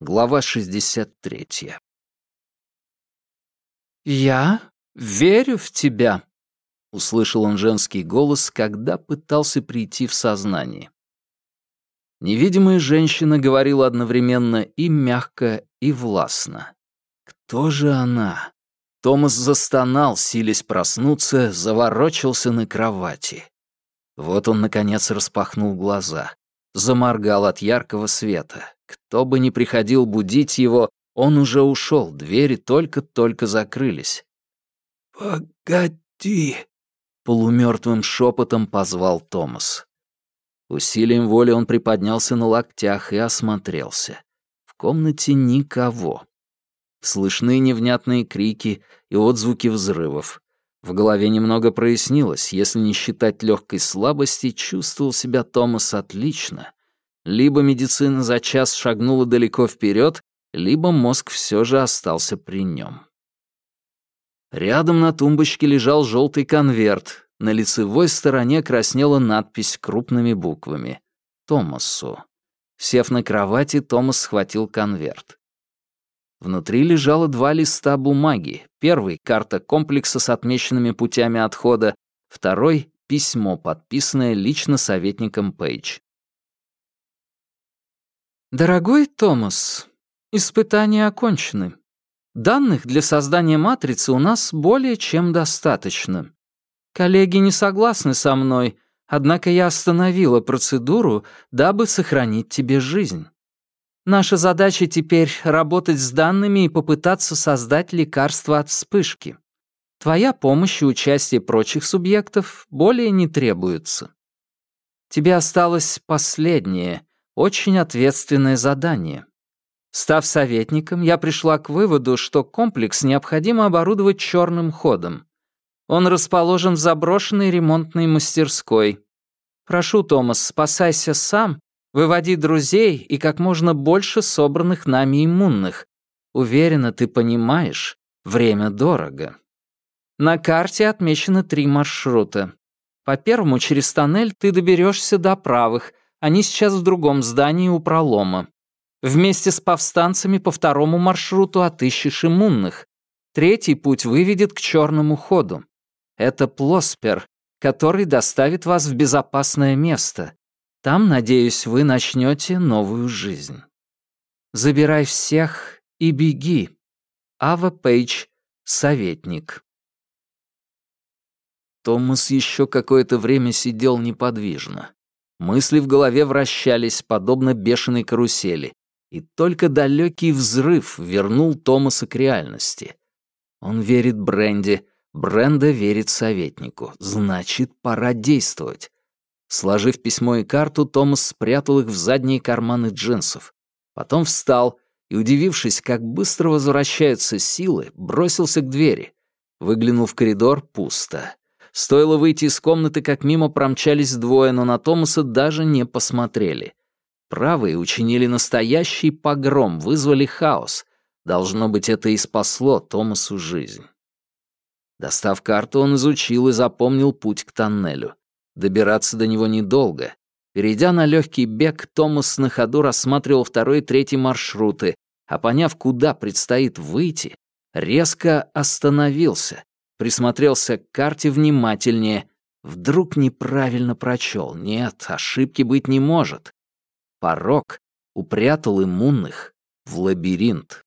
Глава 63. «Я верю в тебя», — услышал он женский голос, когда пытался прийти в сознание. Невидимая женщина говорила одновременно и мягко, и властно. Кто же она? Томас застонал, силясь проснуться, заворочился на кровати. Вот он, наконец, распахнул глаза. Заморгал от яркого света. Кто бы ни приходил будить его, он уже ушел, двери только-только закрылись. «Погоди!» — полумертвым шепотом позвал Томас. Усилием воли он приподнялся на локтях и осмотрелся. В комнате никого. Слышны невнятные крики и отзвуки взрывов. В голове немного прояснилось, если не считать легкой слабости, чувствовал себя Томас отлично. Либо медицина за час шагнула далеко вперед, либо мозг все же остался при нем. Рядом на тумбочке лежал желтый конверт. На лицевой стороне краснела надпись крупными буквами. «Томасу». Сев на кровати, Томас схватил конверт. Внутри лежало два листа бумаги. Первый — карта комплекса с отмеченными путями отхода. Второй — письмо, подписанное лично советником Пейдж. «Дорогой Томас, испытания окончены. Данных для создания матрицы у нас более чем достаточно. Коллеги не согласны со мной, однако я остановила процедуру, дабы сохранить тебе жизнь. Наша задача теперь работать с данными и попытаться создать лекарство от вспышки. Твоя помощь и участие прочих субъектов более не требуются. Тебе осталось последнее — очень ответственное задание. Став советником, я пришла к выводу, что комплекс необходимо оборудовать черным ходом. Он расположен в заброшенной ремонтной мастерской. Прошу, Томас, спасайся сам, выводи друзей и как можно больше собранных нами иммунных. Уверена, ты понимаешь, время дорого. На карте отмечено три маршрута. По первому через тоннель ты доберешься до правых — они сейчас в другом здании у пролома. Вместе с повстанцами по второму маршруту отыщешь иммунных. Третий путь выведет к черному ходу. Это Плоспер, который доставит вас в безопасное место. Там, надеюсь, вы начнете новую жизнь. Забирай всех и беги. Ава Пейдж, советник. Томас еще какое-то время сидел неподвижно. Мысли в голове вращались, подобно бешеной карусели, и только далекий взрыв вернул Томаса к реальности. Он верит Бренди, Бренда верит советнику. Значит, пора действовать. Сложив письмо и карту, Томас спрятал их в задние карманы джинсов. Потом встал и, удивившись, как быстро возвращаются силы, бросился к двери. Выглянул в коридор — пусто. Стоило выйти из комнаты, как мимо промчались двое, но на Томаса даже не посмотрели. Правые учинили настоящий погром, вызвали хаос. Должно быть, это и спасло Томасу жизнь. Достав карту, он изучил и запомнил путь к тоннелю. Добираться до него недолго. Перейдя на легкий бег, Томас на ходу рассматривал второй и третий маршруты, а поняв, куда предстоит выйти, резко остановился присмотрелся к карте внимательнее. Вдруг неправильно прочел. Нет, ошибки быть не может. Порог упрятал иммунных в лабиринт.